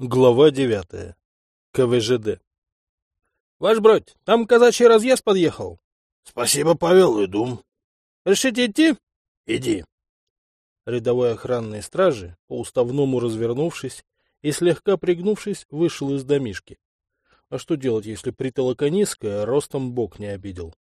Глава девятая. КВЖД. — Ваш бродь, там казачий разъезд подъехал. — Спасибо, Павел, иду. — Решите идти? — Иди. Рядовой охранной стражи, по уставному развернувшись и слегка пригнувшись, вышел из домишки. А что делать, если притолока низкая, ростом бок не обидел?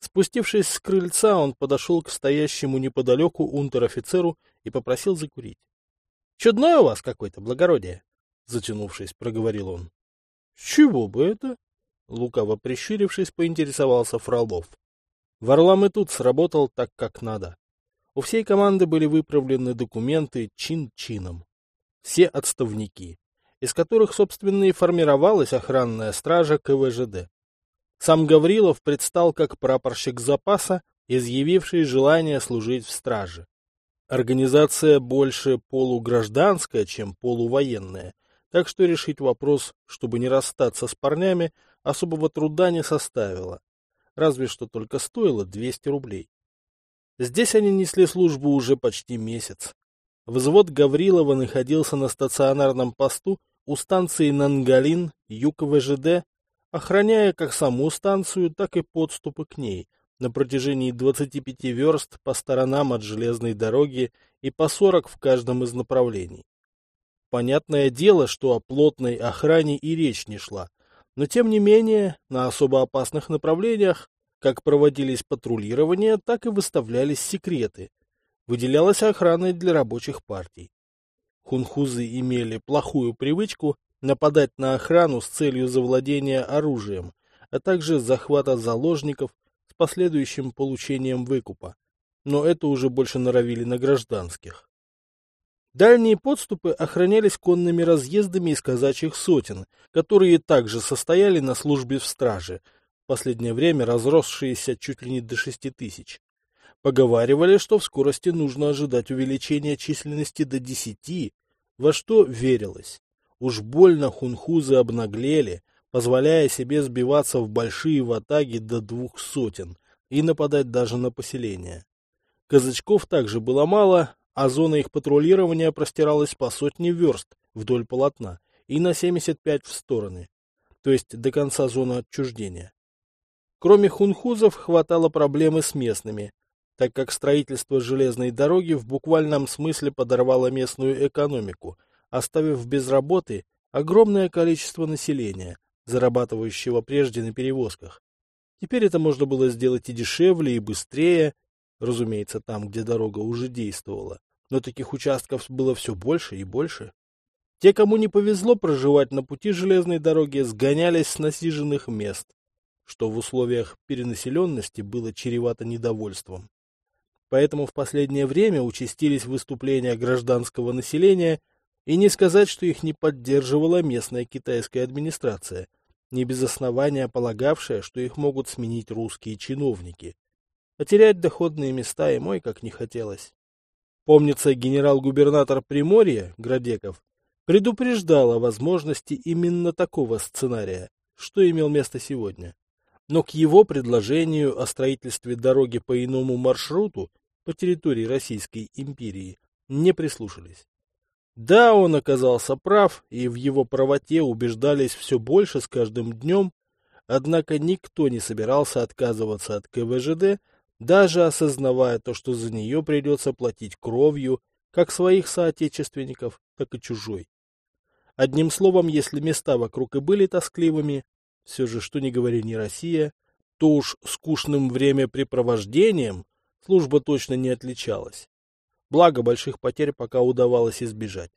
Спустившись с крыльца, он подошел к стоящему неподалеку унтер-офицеру и попросил закурить. — Чудное у вас какое-то благородие. — затянувшись, проговорил он. — чего бы это? — лукаво прищурившись, поинтересовался Фролов. Варлам и тут сработал так, как надо. У всей команды были выправлены документы чин-чином. Все отставники, из которых, собственно, и формировалась охранная стража КВЖД. Сам Гаврилов предстал как прапорщик запаса, изъявивший желание служить в страже. Организация больше полугражданская, чем полувоенная, так что решить вопрос, чтобы не расстаться с парнями, особого труда не составило. Разве что только стоило 200 рублей. Здесь они несли службу уже почти месяц. Взвод Гаврилова находился на стационарном посту у станции Нангалин, юг ВЖД, охраняя как саму станцию, так и подступы к ней на протяжении 25 верст по сторонам от железной дороги и по 40 в каждом из направлений. Понятное дело, что о плотной охране и речь не шла, но тем не менее на особо опасных направлениях как проводились патрулирования, так и выставлялись секреты. Выделялась охрана для рабочих партий. Хунхузы имели плохую привычку нападать на охрану с целью завладения оружием, а также захвата заложников с последующим получением выкупа. Но это уже больше норовили на гражданских. Дальние подступы охранялись конными разъездами из казачьих сотен, которые также состояли на службе в страже, в последнее время разросшиеся чуть ли не до шести тысяч. Поговаривали, что в скорости нужно ожидать увеличения численности до десяти, во что верилось. Уж больно хунхузы обнаглели, позволяя себе сбиваться в большие ватаги до двух сотен и нападать даже на поселение. Казачков также было мало, а зона их патрулирования простиралась по сотне верст вдоль полотна и на 75 в стороны, то есть до конца зоны отчуждения. Кроме хунхузов хватало проблемы с местными, так как строительство железной дороги в буквальном смысле подорвало местную экономику, оставив без работы огромное количество населения, зарабатывающего прежде на перевозках. Теперь это можно было сделать и дешевле, и быстрее, разумеется, там, где дорога уже действовала, но таких участков было все больше и больше. Те, кому не повезло проживать на пути железной дороги, сгонялись с насиженных мест, что в условиях перенаселенности было чревато недовольством. Поэтому в последнее время участились выступления гражданского населения, и не сказать, что их не поддерживала местная китайская администрация, не без основания полагавшая, что их могут сменить русские чиновники. А терять доходные места и мой как не хотелось. Помнится, генерал-губернатор Приморья, Градеков, предупреждал о возможности именно такого сценария, что имел место сегодня. Но к его предложению о строительстве дороги по иному маршруту по территории Российской империи не прислушались. Да, он оказался прав, и в его правоте убеждались все больше с каждым днем, однако никто не собирался отказываться от КВЖД даже осознавая то, что за нее придется платить кровью как своих соотечественников, так и чужой. Одним словом, если места вокруг и были тоскливыми, все же, что не говори не Россия, то уж скучным времяпрепровождением служба точно не отличалась. Благо, больших потерь пока удавалось избежать.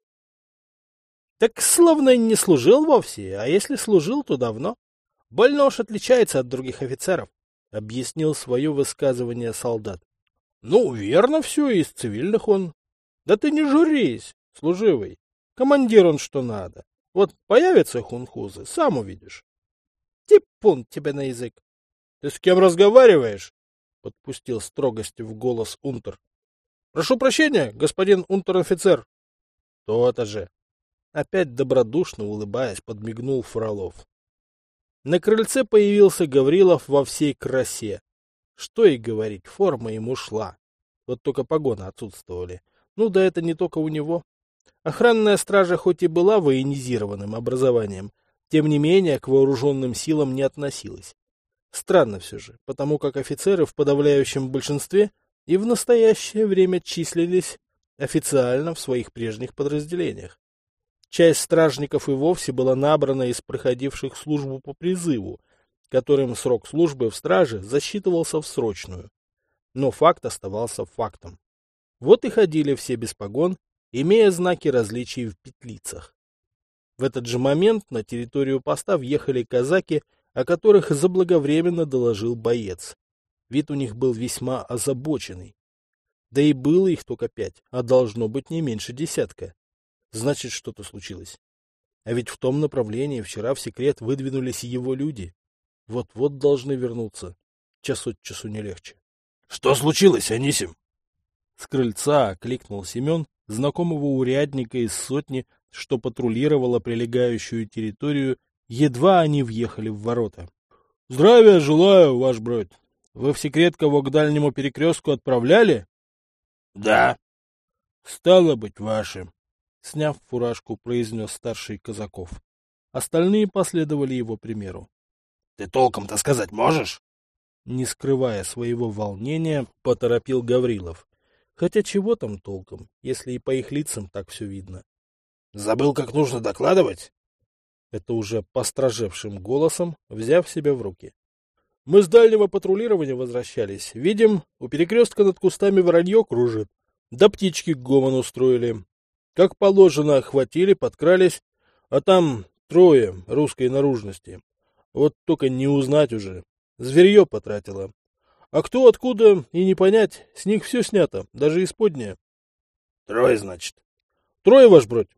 Так словно не служил вовсе, а если служил, то давно. Больно уж отличается от других офицеров объяснил свое высказывание солдат. — Ну, верно все, из цивильных он. Да ты не журись, служивый. Командир он что надо. Вот появятся хунхузы, сам увидишь. — Типун тебе на язык. — Ты с кем разговариваешь? — подпустил строгости в голос унтер. — Прошу прощения, господин унтер-офицер. — То-то же. Опять добродушно улыбаясь, подмигнул Фролов. На крыльце появился Гаврилов во всей красе. Что и говорить, форма ему шла. Вот только погоны отсутствовали. Ну да это не только у него. Охранная стража хоть и была военизированным образованием, тем не менее к вооруженным силам не относилась. Странно все же, потому как офицеры в подавляющем большинстве и в настоящее время числились официально в своих прежних подразделениях. Часть стражников и вовсе была набрана из проходивших службу по призыву, которым срок службы в страже засчитывался в срочную. Но факт оставался фактом. Вот и ходили все без погон, имея знаки различий в петлицах. В этот же момент на территорию поста въехали казаки, о которых заблаговременно доложил боец. Вид у них был весьма озабоченный. Да и было их только пять, а должно быть не меньше десятка. Значит, что-то случилось. А ведь в том направлении вчера в секрет выдвинулись его люди. Вот-вот должны вернуться. Час от часу не легче. — Что случилось, Анисим? С крыльца кликнул Семен, знакомого урядника из сотни, что патрулировала прилегающую территорию, едва они въехали в ворота. — Здравия желаю, ваш брат. Вы в секрет кого к дальнему перекрестку отправляли? — Да. — Стало быть, ваши. Сняв фуражку, произнес старший казаков. Остальные последовали его примеру. — Ты толком-то сказать можешь? Не скрывая своего волнения, поторопил Гаврилов. Хотя чего там толком, если и по их лицам так все видно. — Забыл, как нужно докладывать? Это уже постражевшим голосом, взяв себя в руки. Мы с дальнего патрулирования возвращались. Видим, у перекрестка над кустами воронье кружит. Да птички гомон устроили. Как положено, охватили, подкрались. А там трое русской наружности. Вот только не узнать уже. Зверье потратило. А кто откуда и не понять, с них все снято, даже исподнее. Трое, значит. Трое, ваш бродь.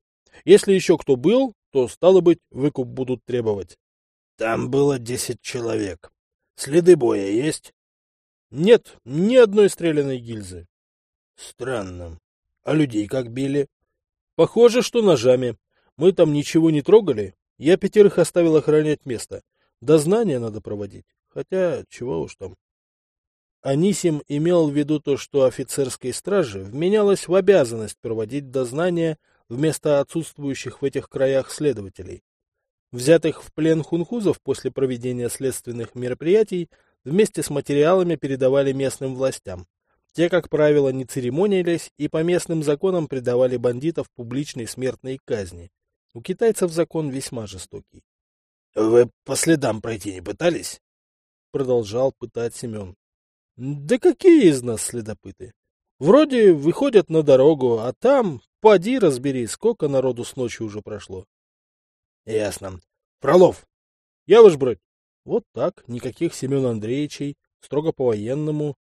Если еще кто был, то, стало быть, выкуп будут требовать. Там было десять человек. Следы боя есть? Нет, ни одной стрелянной гильзы. Странно. А людей как били? Похоже, что ножами. Мы там ничего не трогали. Я пятерых оставил охранять место. Дознание надо проводить. Хотя, чего уж там. Анисим имел в виду то, что офицерской страже вменялось в обязанность проводить дознание вместо отсутствующих в этих краях следователей. Взятых в плен хунхузов после проведения следственных мероприятий вместе с материалами передавали местным властям. Те, как правило, не церемонились и по местным законам предавали бандитов публичной смертной казни. У китайцев закон весьма жестокий. Вы по следам пройти не пытались? Продолжал пытать Семен. Да какие из нас следопыты? Вроде выходят на дорогу, а там, поди разбери, сколько народу с ночи уже прошло. Ясно. Фролов. Я ваш брат. Вот так, никаких Семен Андреевичей, строго по-военному.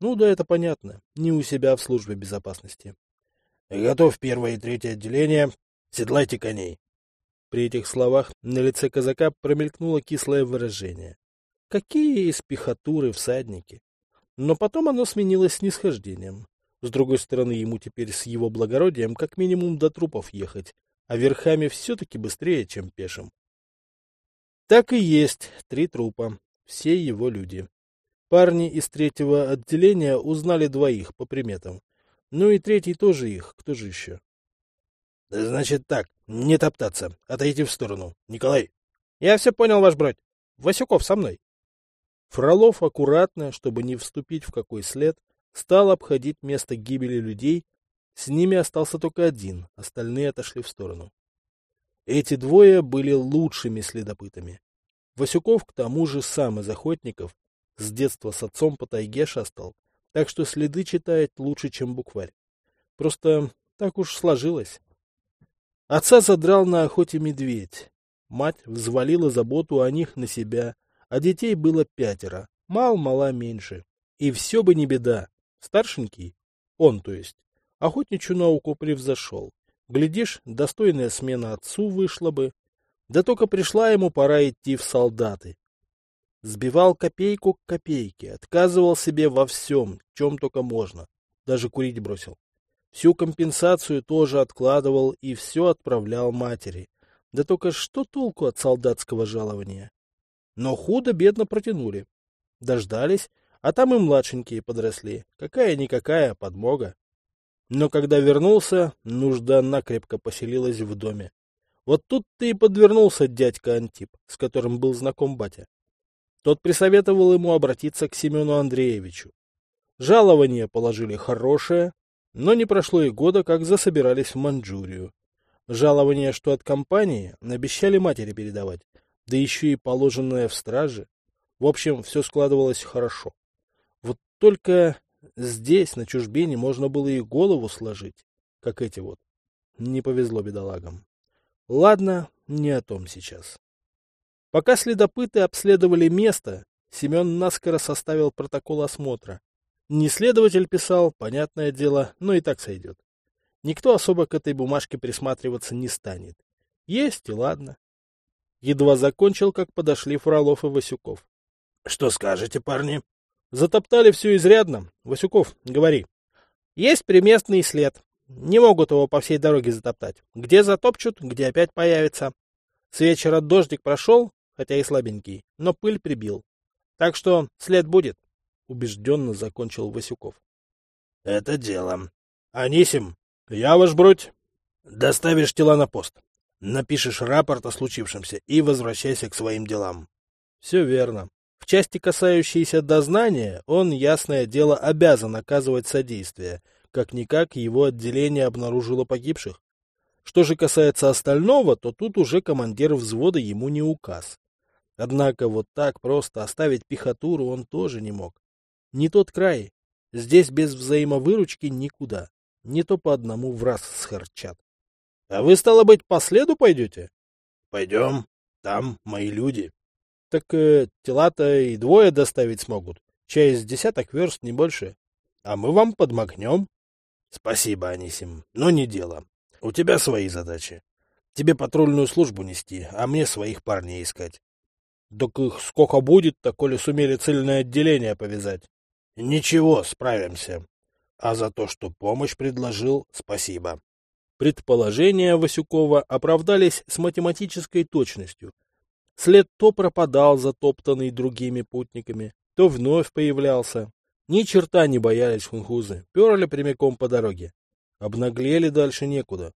Ну да, это понятно, не у себя в службе безопасности. Готов первое и третье отделение. Седлайте коней. При этих словах на лице казака промелькнуло кислое выражение. Какие из пехотуры всадники! Но потом оно сменилось снисхождением. С другой стороны, ему теперь с его благородием как минимум до трупов ехать, а верхами все-таки быстрее, чем пешим. Так и есть, три трупа, все его люди. Парни из третьего отделения узнали двоих по приметам. Ну и третий тоже их, кто же еще? — Значит так, не топтаться, отойти в сторону. Николай. — Я все понял, ваш брат. Васюков со мной. Фролов аккуратно, чтобы не вступить в какой след, стал обходить место гибели людей. С ними остался только один, остальные отошли в сторону. Эти двое были лучшими следопытами. Васюков, к тому же, сам из охотников, с детства с отцом по тайге шастал, так что следы читает лучше, чем букварь. Просто так уж сложилось. Отца задрал на охоте медведь. Мать взвалила заботу о них на себя, а детей было пятеро, мал-мала меньше. И все бы не беда. Старшенький, он то есть, охотничью науку превзошел. Глядишь, достойная смена отцу вышла бы. Да только пришла ему пора идти в солдаты. Сбивал копейку к копейке, отказывал себе во всем, чем только можно. Даже курить бросил. Всю компенсацию тоже откладывал и все отправлял матери. Да только что толку от солдатского жалования? Но худо-бедно протянули. Дождались, а там и младшенькие подросли. Какая-никакая подмога. Но когда вернулся, нужда накрепко поселилась в доме. Вот тут-то и подвернулся дядька Антип, с которым был знаком батя. Тот присоветовал ему обратиться к Семену Андреевичу. Жалование положили хорошее, но не прошло и года, как засобирались в Манчжурию. Жалование, что от компании, обещали матери передавать, да еще и положенное в страже. В общем, все складывалось хорошо. Вот только здесь, на чужбине, можно было и голову сложить, как эти вот. Не повезло бедолагам. Ладно, не о том сейчас. Пока следопыты обследовали место, Семен наскоро составил протокол осмотра. Не следователь писал, понятное дело, но и так сойдет. Никто особо к этой бумажке присматриваться не станет. Есть и ладно. Едва закончил, как подошли Фролов и Васюков. — Что скажете, парни? Затоптали все изрядно. Васюков, говори. Есть приместный след. Не могут его по всей дороге затоптать. Где затопчут, где опять появится. С вечера дождик прошел, хотя и слабенький, но пыль прибил. Так что след будет, — убежденно закончил Васюков. — Это дело. Анисим, я ваш бродь. Доставишь тела на пост. Напишешь рапорт о случившемся и возвращайся к своим делам. Все верно. В части, касающейся дознания, он, ясное дело, обязан оказывать содействие. Как-никак его отделение обнаружило погибших. Что же касается остального, то тут уже командир взвода ему не указ. Однако вот так просто оставить пехотуру он тоже не мог. Не тот край. Здесь без взаимовыручки никуда. Не то по одному в раз схарчат. — А вы, стало быть, по следу пойдете? — Пойдем. Там мои люди. — Так э, тела-то и двое доставить смогут. Через десяток верст, не больше. А мы вам подмогнем. — Спасибо, Анисим, но не дело. У тебя свои задачи. Тебе патрульную службу нести, а мне своих парней искать. Так их сколько будет-то, коли сумели цельное отделение повязать? Ничего, справимся. А за то, что помощь предложил, спасибо. Предположения Васюкова оправдались с математической точностью. След то пропадал, затоптанный другими путниками, то вновь появлялся. Ни черта не боялись хунхузы, перли прямиком по дороге. Обнаглели дальше некуда.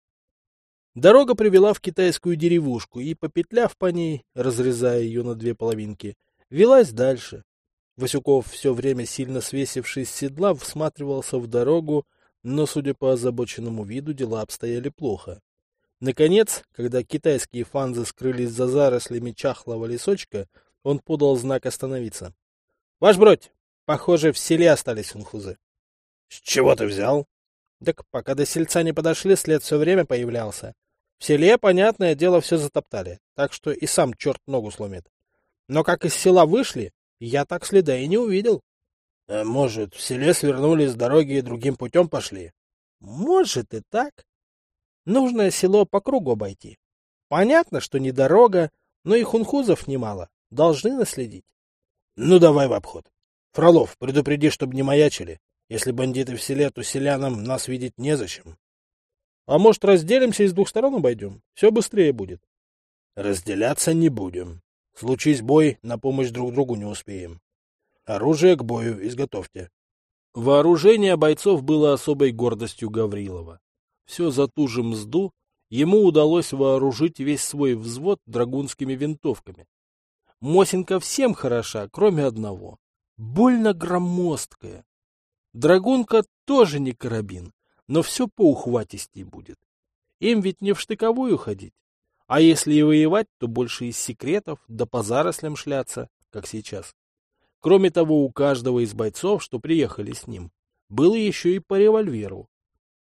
Дорога привела в китайскую деревушку, и, попетляв по ней, разрезая ее на две половинки, велась дальше. Васюков, все время сильно свесившись с седла, всматривался в дорогу, но, судя по озабоченному виду, дела обстояли плохо. Наконец, когда китайские фанзы скрылись за зарослями чахлого лесочка, он подал знак остановиться. — Ваш бродь, похоже, в селе остались хунхузы. — С чего ты взял? Так пока до сельца не подошли, след все время появлялся. В селе, понятное дело, все затоптали, так что и сам черт ногу сломит. Но как из села вышли, я так следа и не увидел. А может, в селе свернули с дороги и другим путем пошли? Может и так. Нужно село по кругу обойти. Понятно, что не дорога, но и хунхузов немало. Должны наследить. Ну, давай в обход. Фролов, предупреди, чтобы не маячили. Если бандиты в селе, то селянам нас видеть незачем. А может, разделимся и с двух сторон обойдем? Все быстрее будет. Разделяться не будем. Случись бой, на помощь друг другу не успеем. Оружие к бою изготовьте. Вооружение бойцов было особой гордостью Гаврилова. Все за ту же мзду ему удалось вооружить весь свой взвод драгунскими винтовками. Мосинка всем хороша, кроме одного. Больно громоздкая. Драгунка тоже не карабин, но все поухватистей будет. Им ведь не в штыковую ходить. А если и воевать, то больше из секретов, да по зарослям шляться, как сейчас. Кроме того, у каждого из бойцов, что приехали с ним, было еще и по револьверу.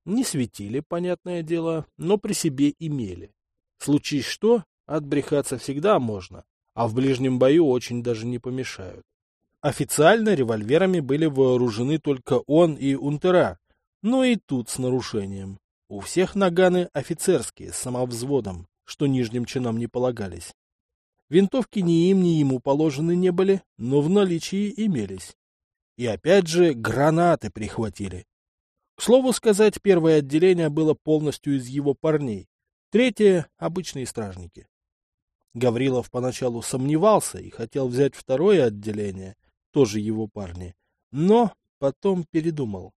Не светили, понятное дело, но при себе имели. Случись что, отбрехаться всегда можно, а в ближнем бою очень даже не помешают. Официально револьверами были вооружены только он и Унтера, но и тут с нарушением. У всех наганы офицерские, с самовзводом, что нижним чинам не полагались. Винтовки ни им, ни ему положены не были, но в наличии имелись. И опять же гранаты прихватили. К слову сказать, первое отделение было полностью из его парней, третье — обычные стражники. Гаврилов поначалу сомневался и хотел взять второе отделение, тоже его парни, но потом передумал.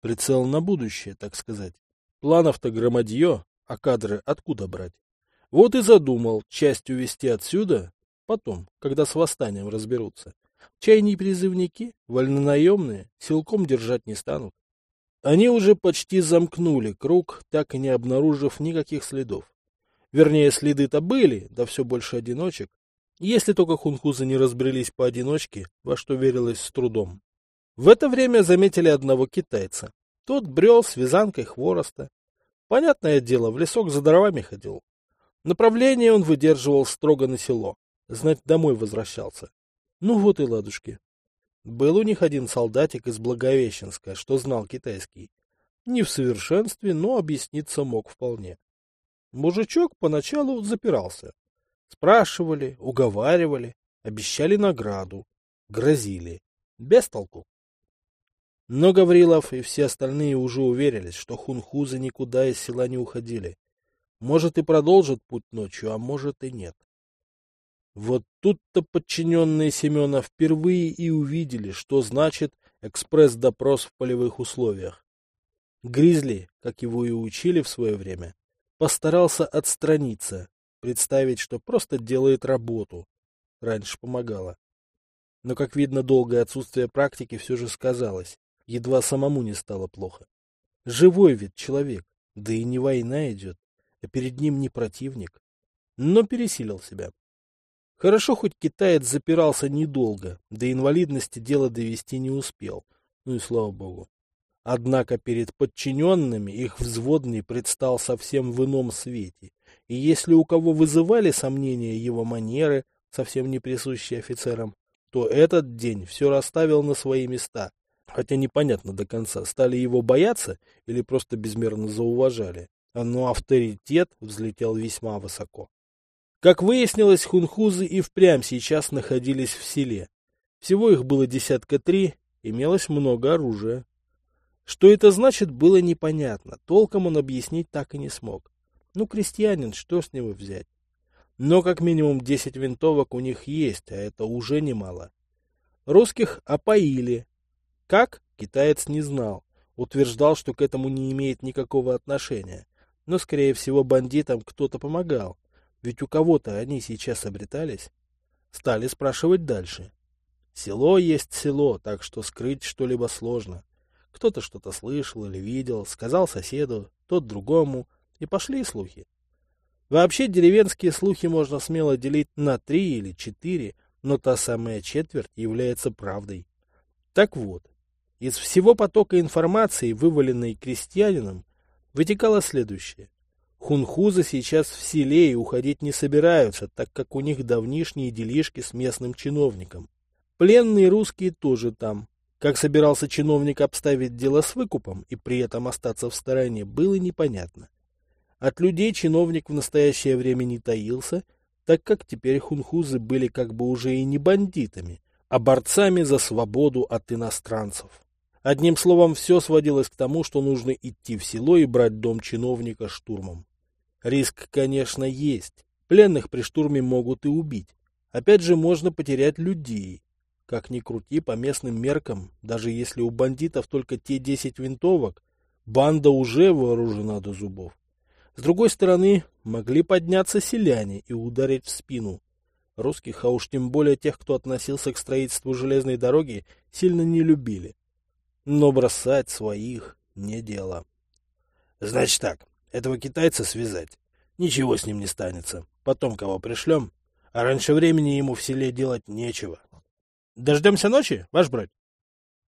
Прицел на будущее, так сказать. Планов-то громадье, а кадры откуда брать? Вот и задумал часть увести отсюда, потом, когда с восстанием разберутся. Чайные призывники, вольнонаемные, силком держать не станут. Они уже почти замкнули круг, так и не обнаружив никаких следов. Вернее, следы-то были, да все больше одиночек. Если только хунхузы не разбрелись поодиночке, во что верилось с трудом. В это время заметили одного китайца. Тот брел с вязанкой хвороста. Понятное дело, в лесок за дровами ходил. Направление он выдерживал строго на село. Знать, домой возвращался. Ну вот и ладушки. Был у них один солдатик из Благовещенска, что знал китайский. Не в совершенстве, но объясниться мог вполне. Мужичок поначалу запирался. Спрашивали, уговаривали, обещали награду, грозили. Без толку. Но Гаврилов и все остальные уже уверились, что хунхузы никуда из села не уходили. Может, и продолжат путь ночью, а может и нет. Вот тут-то подчиненные Семена впервые и увидели, что значит экспресс-допрос в полевых условиях. Гризли, как его и учили в свое время, постарался отстраниться, представить, что просто делает работу. Раньше помогало. Но, как видно, долгое отсутствие практики все же сказалось. Едва самому не стало плохо. Живой ведь человек, да и не война идет, а перед ним не противник. Но пересилил себя. Хорошо, хоть китаец запирался недолго, до инвалидности дело довести не успел. Ну и слава богу. Однако перед подчиненными их взводный предстал совсем в ином свете. И если у кого вызывали сомнения его манеры, совсем не присущие офицерам, то этот день все расставил на свои места. Хотя непонятно до конца, стали его бояться или просто безмерно зауважали. Но авторитет взлетел весьма высоко. Как выяснилось, хунхузы и впрямь сейчас находились в селе. Всего их было десятка три, имелось много оружия. Что это значит, было непонятно. Толком он объяснить так и не смог. Ну, крестьянин, что с него взять? Но как минимум десять винтовок у них есть, а это уже немало. Русских опоили. Как? Китаец не знал. Утверждал, что к этому не имеет никакого отношения. Но, скорее всего, бандитам кто-то помогал. Ведь у кого-то они сейчас обретались. Стали спрашивать дальше. Село есть село, так что скрыть что-либо сложно. Кто-то что-то слышал или видел, сказал соседу, тот другому, и пошли слухи. Вообще деревенские слухи можно смело делить на три или четыре, но та самая четверть является правдой. Так вот, из всего потока информации, вываленной крестьянином, вытекало следующее. Хунхузы сейчас в селе и уходить не собираются, так как у них давнишние делишки с местным чиновником. Пленные русские тоже там, как собирался чиновник обставить дело с выкупом и при этом остаться в стороне, было непонятно. От людей чиновник в настоящее время не таился, так как теперь хунхузы были как бы уже и не бандитами, а борцами за свободу от иностранцев. Одним словом, все сводилось к тому, что нужно идти в село и брать дом чиновника штурмом. Риск, конечно, есть. Пленных при штурме могут и убить. Опять же, можно потерять людей. Как ни крути, по местным меркам, даже если у бандитов только те десять винтовок, банда уже вооружена до зубов. С другой стороны, могли подняться селяне и ударить в спину. Русских, а уж тем более тех, кто относился к строительству железной дороги, сильно не любили. Но бросать своих не дело. Значит так, этого китайца связать. Ничего с ним не станется. Потом кого пришлем, а раньше времени ему в селе делать нечего. Дождемся ночи, ваш брат?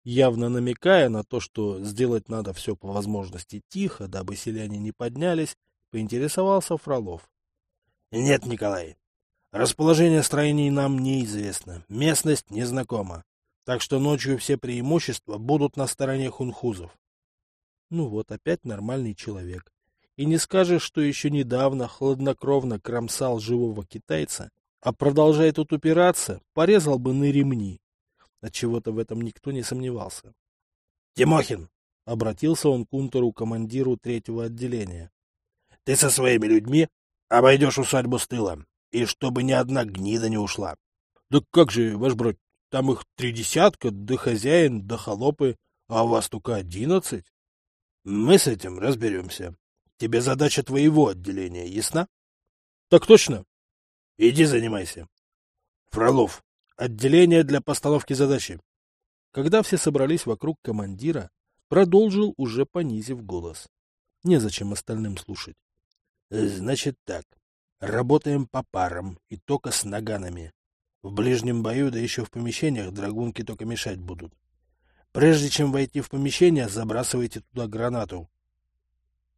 Явно намекая на то, что сделать надо все по возможности тихо, дабы селяне не поднялись, поинтересовался Фролов. — Нет, Николай. Расположение строений нам неизвестно, местность незнакома. Так что ночью все преимущества будут на стороне хунхузов. Ну вот, опять нормальный человек. И не скажешь, что еще недавно хладнокровно кромсал живого китайца, а продолжая тут упираться, порезал бы на ремни. Отчего-то в этом никто не сомневался. — Тимохин! — обратился он к унтеру командиру третьего отделения. — Ты со своими людьми обойдешь усадьбу с тыла, и чтобы ни одна гнида не ушла. — Да как же, ваш брат, там их три десятка, да хозяин, да холопы, а у вас только одиннадцать. Мы с этим разберемся. Тебе задача твоего отделения ясна? Так точно. Иди занимайся. Фролов, отделение для постановки задачи. Когда все собрались вокруг командира, продолжил, уже понизив голос. Незачем остальным слушать. Значит так, работаем по парам и только с наганами. В ближнем бою, да еще в помещениях, драгунки только мешать будут. Прежде чем войти в помещение, забрасывайте туда гранату.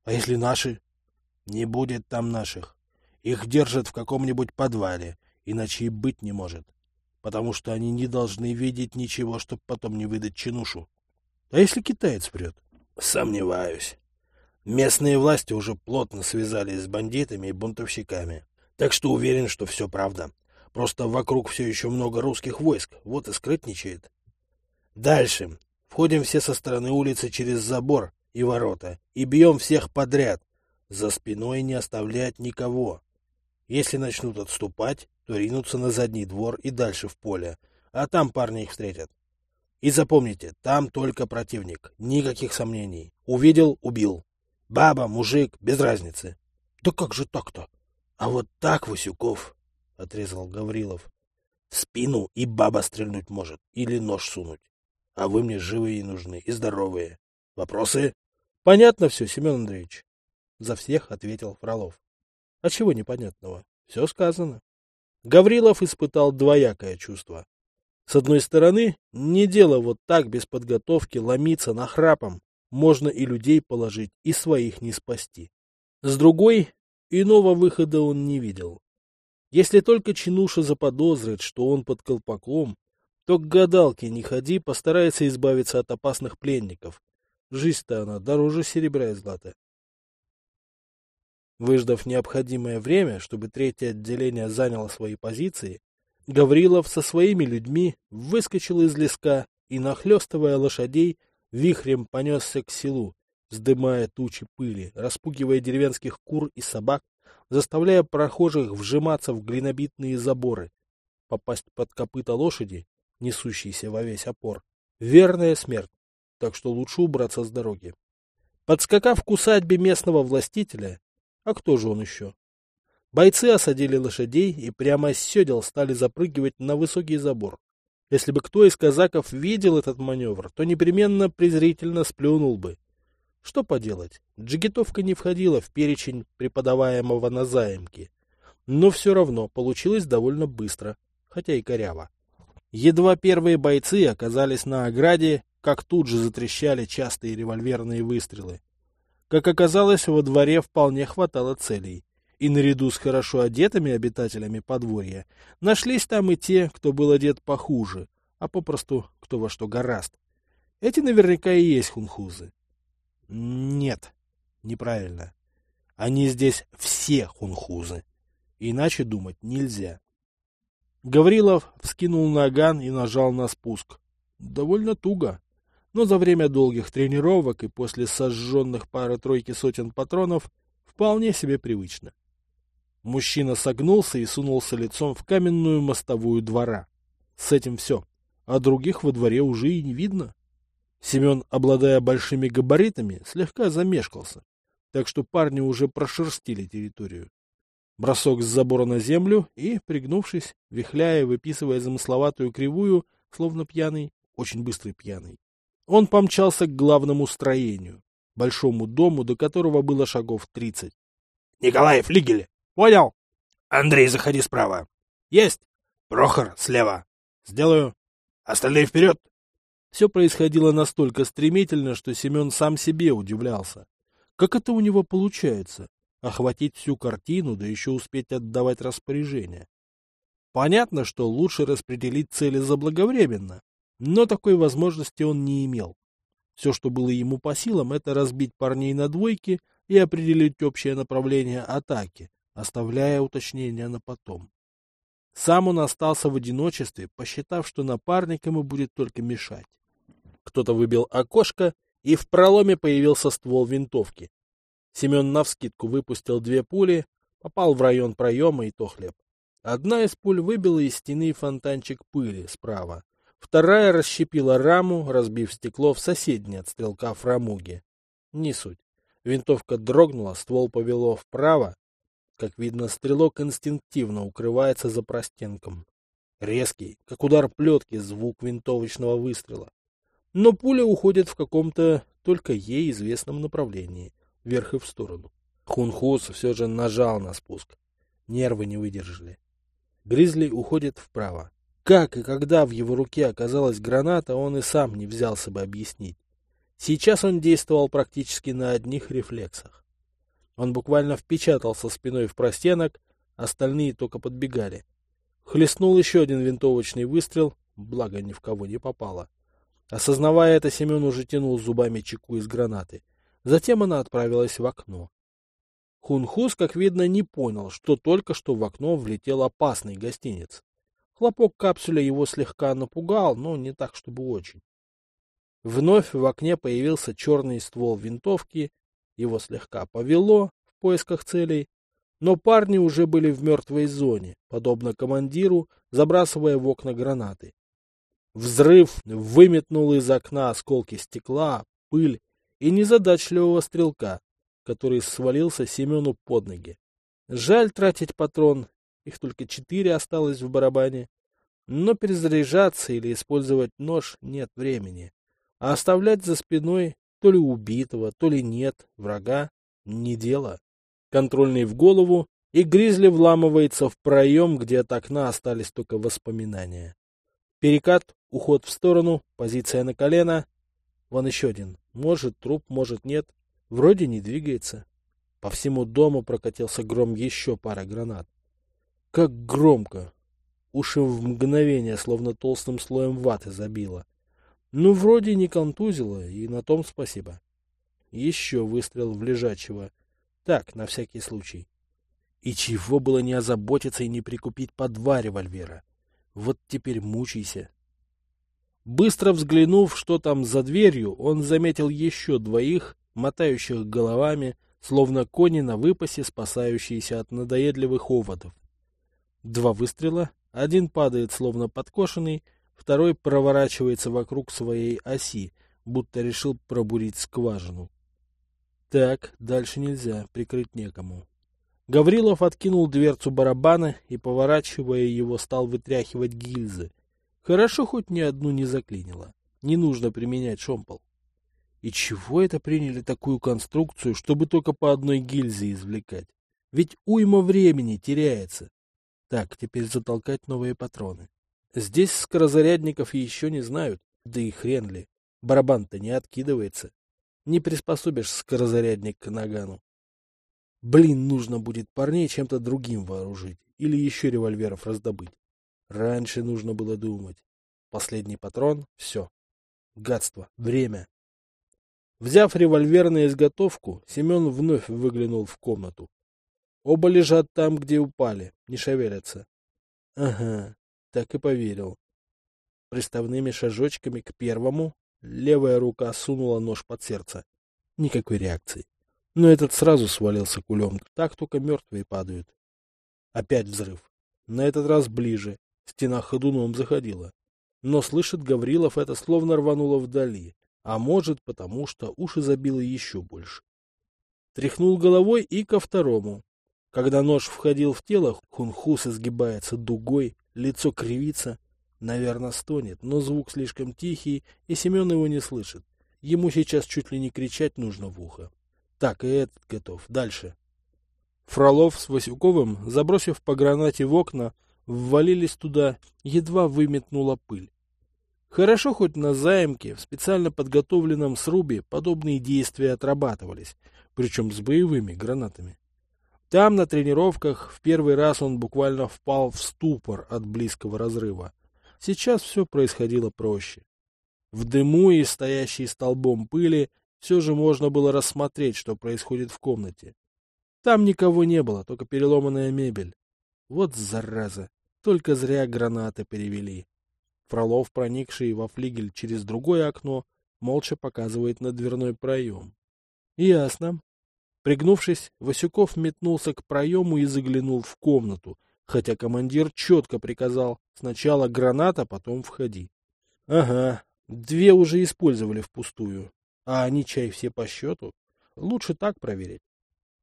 А если наши? Не будет там наших. Их держат в каком-нибудь подвале, иначе и быть не может. Потому что они не должны видеть ничего, чтобы потом не выдать чинушу. А если китаец врет? Сомневаюсь. Местные власти уже плотно связались с бандитами и бунтовщиками. Так что уверен, что все правда. Просто вокруг все еще много русских войск, вот и скрытничает. Дальше. Входим все со стороны улицы через забор и ворота и бьем всех подряд. За спиной не оставлять никого. Если начнут отступать, то ринутся на задний двор и дальше в поле, а там парни их встретят. И запомните, там только противник, никаких сомнений. Увидел — убил. Баба, мужик, без разницы. Да как же так-то? А вот так, Васюков, — отрезал Гаврилов. В спину и баба стрельнуть может, или нож сунуть. А вы мне живые нужны и здоровые. Вопросы? Понятно все, Семен Андреевич. За всех ответил Фролов. А чего непонятного? Все сказано. Гаврилов испытал двоякое чувство. С одной стороны, не дело вот так без подготовки ломиться на храпом, можно и людей положить, и своих не спасти. С другой, иного выхода он не видел. Если только Чинуша заподозрит, что он под колпаком, то к гадалке не ходи, постарается избавиться от опасных пленников. Жизнь-то она дороже серебра и злата. Выждав необходимое время, чтобы третье отделение заняло свои позиции, Гаврилов со своими людьми выскочил из леска и, нахлестывая лошадей, вихрем понесся к селу, вздымая тучи пыли, распугивая деревенских кур и собак, заставляя прохожих вжиматься в глинобитные заборы. Попасть под копыта лошади, несущейся во весь опор, верная смерть, так что лучше убраться с дороги. Подскакав к усадьбе местного властителя, а кто же он еще? Бойцы осадили лошадей и прямо с седел стали запрыгивать на высокий забор. Если бы кто из казаков видел этот маневр, то непременно презрительно сплюнул бы. Что поделать, джигитовка не входила в перечень преподаваемого на заимке. Но все равно получилось довольно быстро, хотя и коряво. Едва первые бойцы оказались на ограде, как тут же затрещали частые револьверные выстрелы. Как оказалось, во дворе вполне хватало целей и наряду с хорошо одетыми обитателями подворья нашлись там и те, кто был одет похуже, а попросту кто во что гораст. Эти наверняка и есть хунхузы. Нет, неправильно. Они здесь все хунхузы. Иначе думать нельзя. Гаврилов вскинул наган и нажал на спуск. Довольно туго. Но за время долгих тренировок и после сожженных пары-тройки сотен патронов вполне себе привычно. Мужчина согнулся и сунулся лицом в каменную мостовую двора. С этим все. А других во дворе уже и не видно. Семен, обладая большими габаритами, слегка замешкался, так что парни уже прошерстили территорию. Бросок с забора на землю и, пригнувшись, вихляя, выписывая замысловатую кривую, словно пьяный, очень быстрый пьяный, он помчался к главному строению, большому дому, до которого было шагов тридцать. — Николай, флигель! Понял. Андрей, заходи справа. Есть. Прохор, слева. Сделаю. Остальные вперед. Все происходило настолько стремительно, что Семен сам себе удивлялся. Как это у него получается? Охватить всю картину, да еще успеть отдавать распоряжения. Понятно, что лучше распределить цели заблаговременно, но такой возможности он не имел. Все, что было ему по силам, это разбить парней на двойки и определить общее направление атаки, оставляя уточнения на потом. Сам он остался в одиночестве, посчитав, что напарник ему будет только мешать. Кто-то выбил окошко, и в проломе появился ствол винтовки. Семен навскидку выпустил две пули, попал в район проема и то хлеб. Одна из пуль выбила из стены фонтанчик пыли справа, вторая расщепила раму, разбив стекло в соседней от стрелка фрамуге. Не суть. Винтовка дрогнула, ствол повело вправо. Как видно, стрелок инстинктивно укрывается за простенком. Резкий, как удар плетки, звук винтовочного выстрела. Но пуля уходит в каком-то только ей известном направлении, вверх и в сторону. Хунхус все же нажал на спуск. Нервы не выдержали. Гризли уходит вправо. Как и когда в его руке оказалась граната, он и сам не взялся бы объяснить. Сейчас он действовал практически на одних рефлексах. Он буквально впечатался спиной в простенок, остальные только подбегали. Хлестнул еще один винтовочный выстрел, благо ни в кого не попало. Осознавая это, Семен уже тянул зубами чеку из гранаты. Затем она отправилась в окно. Хунхус, как видно, не понял, что только что в окно влетел опасный гостиниц. Хлопок капсуля его слегка напугал, но не так, чтобы очень. Вновь в окне появился черный ствол винтовки, его слегка повело в поисках целей, но парни уже были в мертвой зоне, подобно командиру, забрасывая в окна гранаты. Взрыв выметнул из окна осколки стекла, пыль и незадачливого стрелка, который свалился Семену под ноги. Жаль тратить патрон, их только четыре осталось в барабане. Но перезаряжаться или использовать нож нет времени. А оставлять за спиной то ли убитого, то ли нет врага не дело. Контрольный в голову, и Гризли вламывается в проем, где от окна остались только воспоминания. Перекат, уход в сторону, позиция на колено. Вон еще один. Может труп, может нет. Вроде не двигается. По всему дому прокатился гром еще пара гранат. Как громко! Уши в мгновение, словно толстым слоем ваты забило. Ну, вроде не контузило, и на том спасибо. Еще выстрел в лежачего. Так, на всякий случай. И чего было не озаботиться и не прикупить по два револьвера? Вот теперь мучайся. Быстро взглянув, что там за дверью, он заметил еще двоих, мотающих головами, словно кони на выпасе, спасающиеся от надоедливых оводов. Два выстрела, один падает словно подкошенный, второй проворачивается вокруг своей оси, будто решил пробурить скважину. Так, дальше нельзя, прикрыть некому. Гаврилов откинул дверцу барабана и, поворачивая его, стал вытряхивать гильзы. Хорошо, хоть ни одну не заклинило. Не нужно применять шомпол. И чего это приняли такую конструкцию, чтобы только по одной гильзе извлекать? Ведь уйма времени теряется. Так, теперь затолкать новые патроны. Здесь скорозарядников еще не знают, да и хрен ли. Барабан-то не откидывается. Не приспособишь скорозарядник к нагану. Блин, нужно будет парней чем-то другим вооружить или еще револьверов раздобыть. Раньше нужно было думать. Последний патрон — все. Гадство, время. Взяв револьвер на изготовку, Семен вновь выглянул в комнату. Оба лежат там, где упали, не шевелятся. Ага, так и поверил. Приставными шажочками к первому левая рука сунула нож под сердце. Никакой реакции. Но этот сразу свалился кулем. Так только мертвые падают. Опять взрыв. На этот раз ближе. Стена ходуном заходила. Но слышит Гаврилов это словно рвануло вдали а может, потому что уши забило еще больше. Тряхнул головой и ко второму. Когда нож входил в тело, хунхус изгибается дугой, лицо кривится, наверное, стонет, но звук слишком тихий, и Семен его не слышит. Ему сейчас чуть ли не кричать нужно в ухо. Так, и этот готов. Дальше. Фролов с Васюковым, забросив по гранате в окна, ввалились туда, едва выметнула пыль. Хорошо хоть на заимке, в специально подготовленном срубе, подобные действия отрабатывались, причем с боевыми гранатами. Там, на тренировках, в первый раз он буквально впал в ступор от близкого разрыва. Сейчас все происходило проще. В дыму и стоящей столбом пыли все же можно было рассмотреть, что происходит в комнате. Там никого не было, только переломанная мебель. Вот зараза, только зря гранаты перевели. Фролов, проникший во флигель через другое окно, молча показывает на дверной проем. Ясно. Пригнувшись, Васюков метнулся к проему и заглянул в комнату, хотя командир четко приказал сначала граната, потом входи. Ага, две уже использовали впустую, а они чай все по счету. лучше так проверить.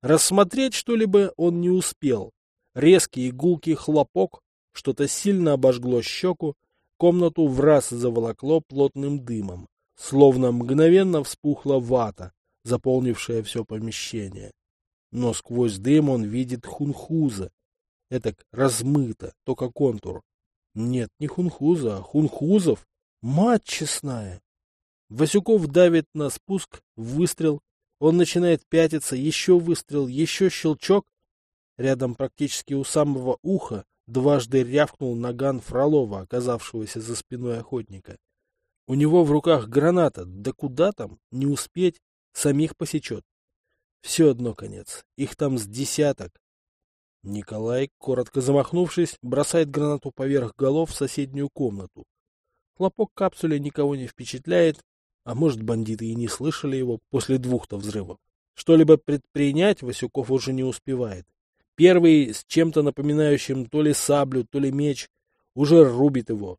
Рассмотреть что-либо он не успел. Резкий игулкий хлопок, что-то сильно обожгло щеку, комнату в раз заволокло плотным дымом, словно мгновенно вспухла вата, заполнившая все помещение. Но сквозь дым он видит хунхуза. Этак размыто, только контур. Нет, не хунхуза, а хунхузов. Мать честная! Васюков давит на спуск, выстрел. Он начинает пятиться, еще выстрел, еще щелчок. Рядом практически у самого уха дважды рявкнул наган Фролова, оказавшегося за спиной охотника. У него в руках граната, да куда там, не успеть, самих посечет. Все одно конец, их там с десяток. Николай, коротко замахнувшись, бросает гранату поверх голов в соседнюю комнату. Хлопок капсули никого не впечатляет, а может, бандиты и не слышали его после двух-то взрывов. Что-либо предпринять Васюков уже не успевает. Первый, с чем-то напоминающим то ли саблю, то ли меч, уже рубит его.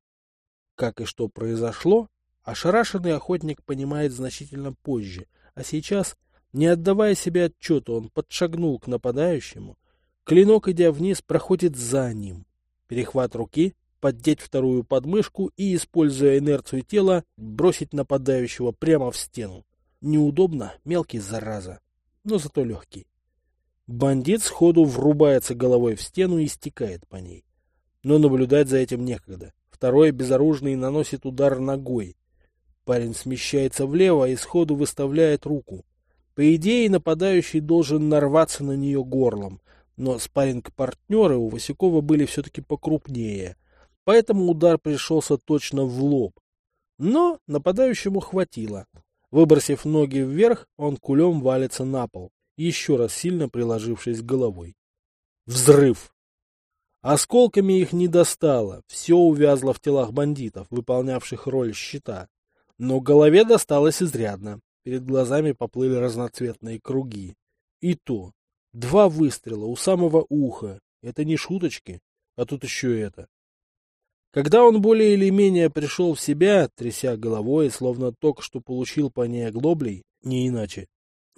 Как и что произошло, ошарашенный охотник понимает значительно позже, а сейчас, не отдавая себе отчета, он подшагнул к нападающему. Клинок, идя вниз, проходит за ним. Перехват руки, поддеть вторую подмышку и, используя инерцию тела, бросить нападающего прямо в стену. Неудобно, мелкий зараза, но зато легкий. Бандит сходу врубается головой в стену и стекает по ней. Но наблюдать за этим некогда. Второй безоружный наносит удар ногой. Парень смещается влево и сходу выставляет руку. По идее, нападающий должен нарваться на нее горлом, но спарринг-партнеры у Васюкова были все-таки покрупнее — поэтому удар пришелся точно в лоб. Но нападающему хватило. Выбросив ноги вверх, он кулем валится на пол, еще раз сильно приложившись головой. Взрыв! Осколками их не достало, все увязло в телах бандитов, выполнявших роль щита. Но голове досталось изрядно, перед глазами поплыли разноцветные круги. И то, два выстрела у самого уха, это не шуточки, а тут еще это. Когда он более или менее пришел в себя, тряся головой, словно только что получил по ней оглоблей, не иначе,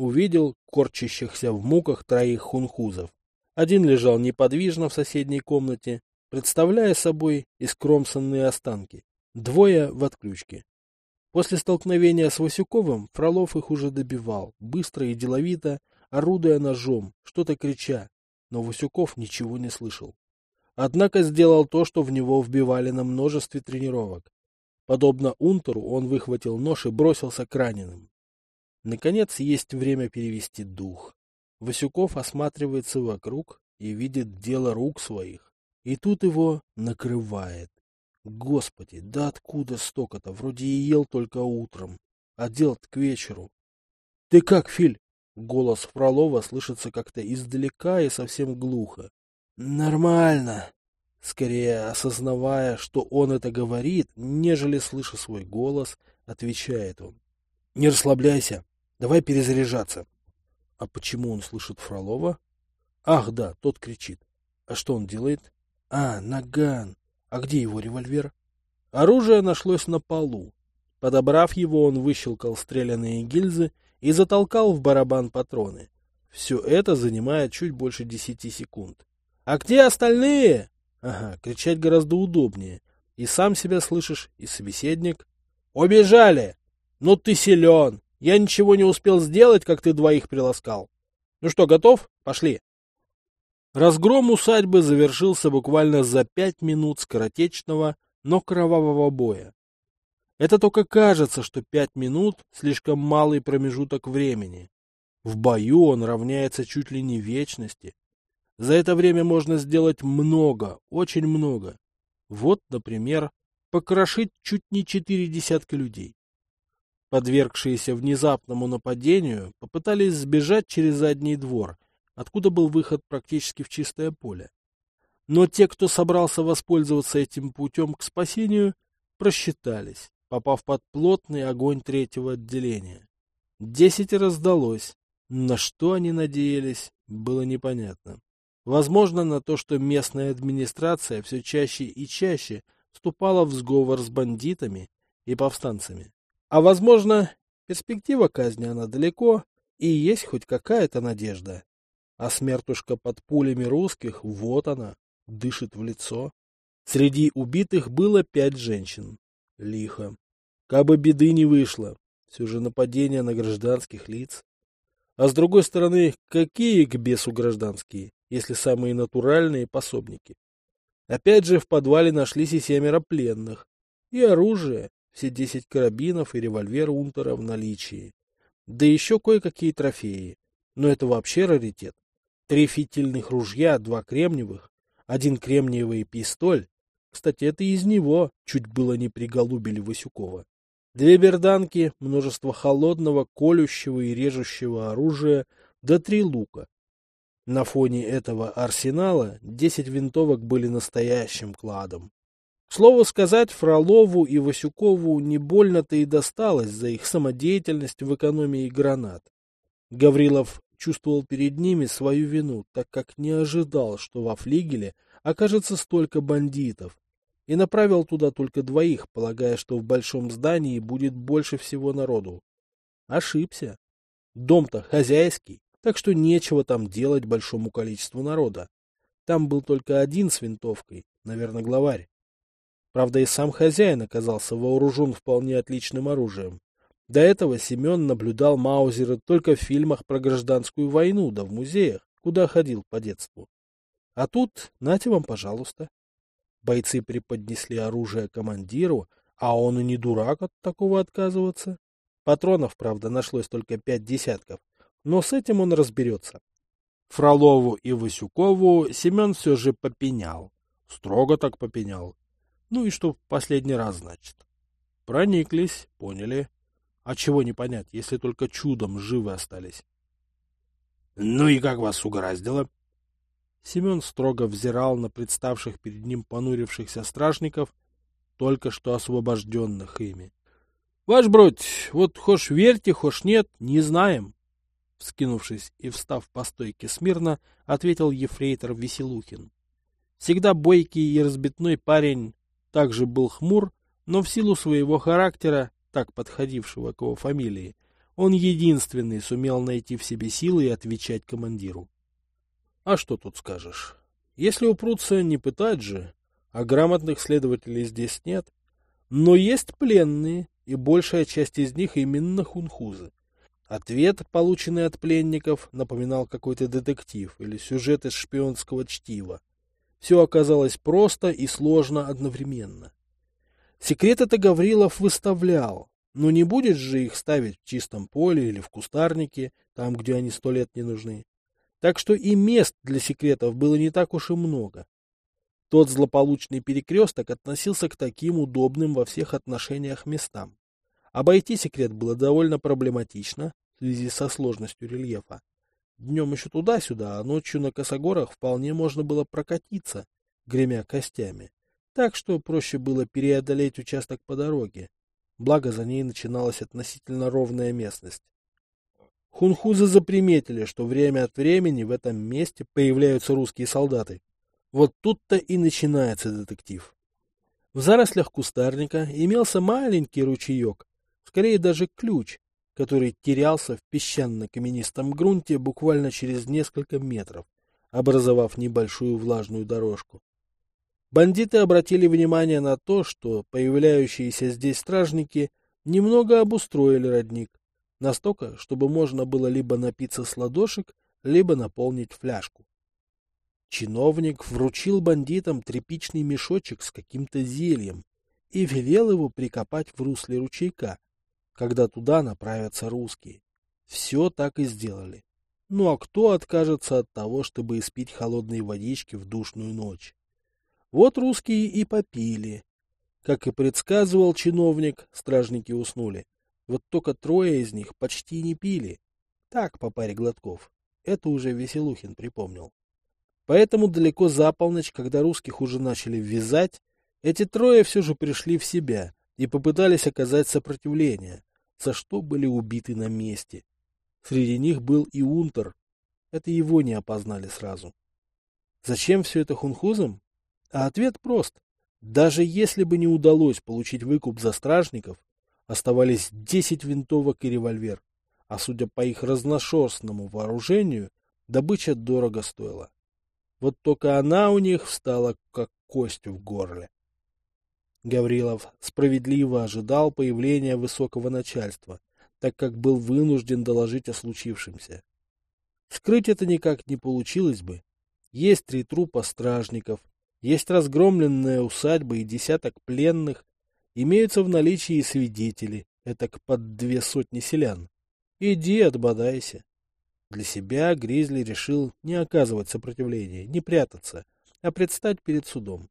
увидел корчащихся в муках троих хунхузов. Один лежал неподвижно в соседней комнате, представляя собой искромсанные останки, двое в отключке. После столкновения с Васюковым Фролов их уже добивал, быстро и деловито, орудуя ножом, что-то крича, но Васюков ничего не слышал. Однако сделал то, что в него вбивали на множестве тренировок. Подобно Унтеру, он выхватил нож и бросился к раненым. Наконец, есть время перевести дух. Васюков осматривается вокруг и видит дело рук своих. И тут его накрывает. Господи, да откуда столько-то? Вроде и ел только утром, а дел к вечеру. — Ты как, Филь? Голос Фролова слышится как-то издалека и совсем глухо. Нормально. Скорее осознавая, что он это говорит, нежели слыша свой голос, отвечает он. Не расслабляйся. Давай перезаряжаться. А почему он слышит Фролова? Ах, да, тот кричит. А что он делает? А, наган. А где его револьвер? Оружие нашлось на полу. Подобрав его, он выщелкал стрелянные гильзы и затолкал в барабан патроны. Все это занимает чуть больше десяти секунд. А где остальные? Ага, кричать гораздо удобнее. И сам себя слышишь, и собеседник. Убежали! Ну ты силен! Я ничего не успел сделать, как ты двоих приласкал. Ну что, готов? Пошли. Разгром усадьбы завершился буквально за пять минут скоротечного, но кровавого боя. Это только кажется, что пять минут — слишком малый промежуток времени. В бою он равняется чуть ли не вечности. За это время можно сделать много, очень много. Вот, например, покрошить чуть не четыре десятка людей. Подвергшиеся внезапному нападению попытались сбежать через задний двор, откуда был выход практически в чистое поле. Но те, кто собрался воспользоваться этим путем к спасению, просчитались, попав под плотный огонь третьего отделения. Десять раздалось. На что они надеялись, было непонятно. Возможно, на то, что местная администрация все чаще и чаще вступала в сговор с бандитами и повстанцами. А возможно, перспектива казни она далеко, и есть хоть какая-то надежда. А смертушка под пулями русских, вот она, дышит в лицо. Среди убитых было пять женщин. Лихо. Кабы беды не вышло, все же нападение на гражданских лиц. А с другой стороны, какие к бесу гражданские, если самые натуральные пособники? Опять же, в подвале нашлись и семеро пленных. И оружие, все десять карабинов и револьвер Унтера в наличии. Да еще кое-какие трофеи. Но это вообще раритет. Три фитильных ружья, два кремниевых, один кремниевый пистоль. Кстати, это из него чуть было не приголубили Васюкова. Две берданки, множество холодного, колющего и режущего оружия, да три лука. На фоне этого арсенала десять винтовок были настоящим кладом. К слову сказать, Фролову и Васюкову не больно-то и досталось за их самодеятельность в экономии гранат. Гаврилов чувствовал перед ними свою вину, так как не ожидал, что во флигеле окажется столько бандитов, и направил туда только двоих, полагая, что в большом здании будет больше всего народу. Ошибся. Дом-то хозяйский, так что нечего там делать большому количеству народа. Там был только один с винтовкой, наверное, главарь. Правда, и сам хозяин оказался вооружен вполне отличным оружием. До этого Семен наблюдал Маузера только в фильмах про гражданскую войну, да в музеях, куда ходил по детству. А тут, нате вам, пожалуйста. Бойцы преподнесли оружие командиру, а он и не дурак от такого отказываться. Патронов, правда, нашлось только пять десятков, но с этим он разберется. Фролову и Васюкову Семен все же попенял. Строго так попенял. Ну и что в последний раз, значит? Прониклись, поняли. А чего не понять, если только чудом живы остались? — Ну и как вас угораздило? Семен строго взирал на представших перед ним понурившихся стражников, только что освобожденных ими. — Ваш бродь, вот хошь верьте, хошь нет, не знаем. Вскинувшись и встав по стойке смирно, ответил ефрейтор Веселухин. Всегда бойкий и разбитной парень также был хмур, но в силу своего характера, так подходившего к его фамилии, он единственный сумел найти в себе силы и отвечать командиру. А что тут скажешь? Если упрутся, не пытать же, а грамотных следователей здесь нет. Но есть пленные, и большая часть из них именно хунхузы. Ответ, полученный от пленников, напоминал какой-то детектив или сюжет из шпионского чтива. Все оказалось просто и сложно одновременно. Секрет это Гаврилов выставлял, но не будет же их ставить в чистом поле или в кустарнике, там, где они сто лет не нужны. Так что и мест для секретов было не так уж и много. Тот злополучный перекресток относился к таким удобным во всех отношениях местам. Обойти секрет было довольно проблематично в связи со сложностью рельефа. Днем еще туда-сюда, а ночью на косогорах вполне можно было прокатиться, гремя костями. Так что проще было преодолеть участок по дороге. Благо за ней начиналась относительно ровная местность. Хунхузы заприметили, что время от времени в этом месте появляются русские солдаты. Вот тут-то и начинается детектив. В зарослях кустарника имелся маленький ручеек, скорее даже ключ, который терялся в песчано-каменистом грунте буквально через несколько метров, образовав небольшую влажную дорожку. Бандиты обратили внимание на то, что появляющиеся здесь стражники немного обустроили родник, настолько, чтобы можно было либо напиться с ладошек, либо наполнить фляжку. Чиновник вручил бандитам тряпичный мешочек с каким-то зельем и велел его прикопать в русле ручейка, когда туда направятся русские. Все так и сделали. Ну а кто откажется от того, чтобы испить холодные водички в душную ночь? Вот русские и попили. Как и предсказывал чиновник, стражники уснули. Вот только трое из них почти не пили. Так, по паре глотков. Это уже Веселухин припомнил. Поэтому далеко за полночь, когда русских уже начали вязать, эти трое все же пришли в себя и попытались оказать сопротивление за что были убиты на месте. Среди них был и Унтер. Это его не опознали сразу. Зачем все это хунхузам? А ответ прост. Даже если бы не удалось получить выкуп за стражников, оставались десять винтовок и револьвер. а судя по их разношерстному вооружению, добыча дорого стоила. Вот только она у них встала как кость в горле. Гаврилов справедливо ожидал появления высокого начальства, так как был вынужден доложить о случившемся. Скрыть это никак не получилось бы. Есть три трупа стражников, есть разгромленная усадьба и десяток пленных, имеются в наличии и свидетели, это под две сотни селян. Иди отбодайся. Для себя Гризли решил не оказывать сопротивления, не прятаться, а предстать перед судом.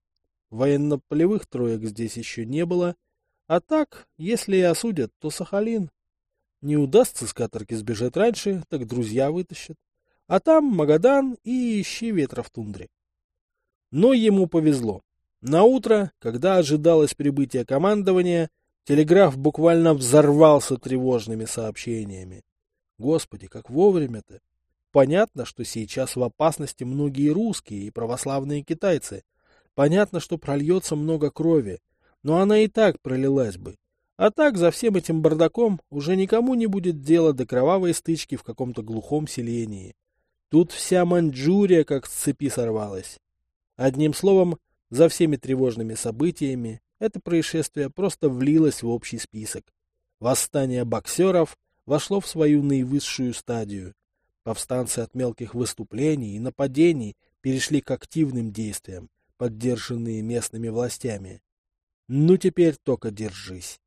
Военно-полевых троек здесь еще не было, а так, если и осудят, то Сахалин. Не удастся с каторги сбежать раньше, так друзья вытащат. А там Магадан и ищи ветра в тундре. Но ему повезло. На утро, когда ожидалось прибытие командования, телеграф буквально взорвался тревожными сообщениями. Господи, как вовремя-то! Понятно, что сейчас в опасности многие русские и православные китайцы. Понятно, что прольется много крови, но она и так пролилась бы. А так, за всем этим бардаком уже никому не будет дела до кровавой стычки в каком-то глухом селении. Тут вся Маньчжурия как с цепи сорвалась. Одним словом, за всеми тревожными событиями это происшествие просто влилось в общий список. Восстание боксеров вошло в свою наивысшую стадию. Повстанцы от мелких выступлений и нападений перешли к активным действиям, поддержанные местными властями. Ну теперь только держись.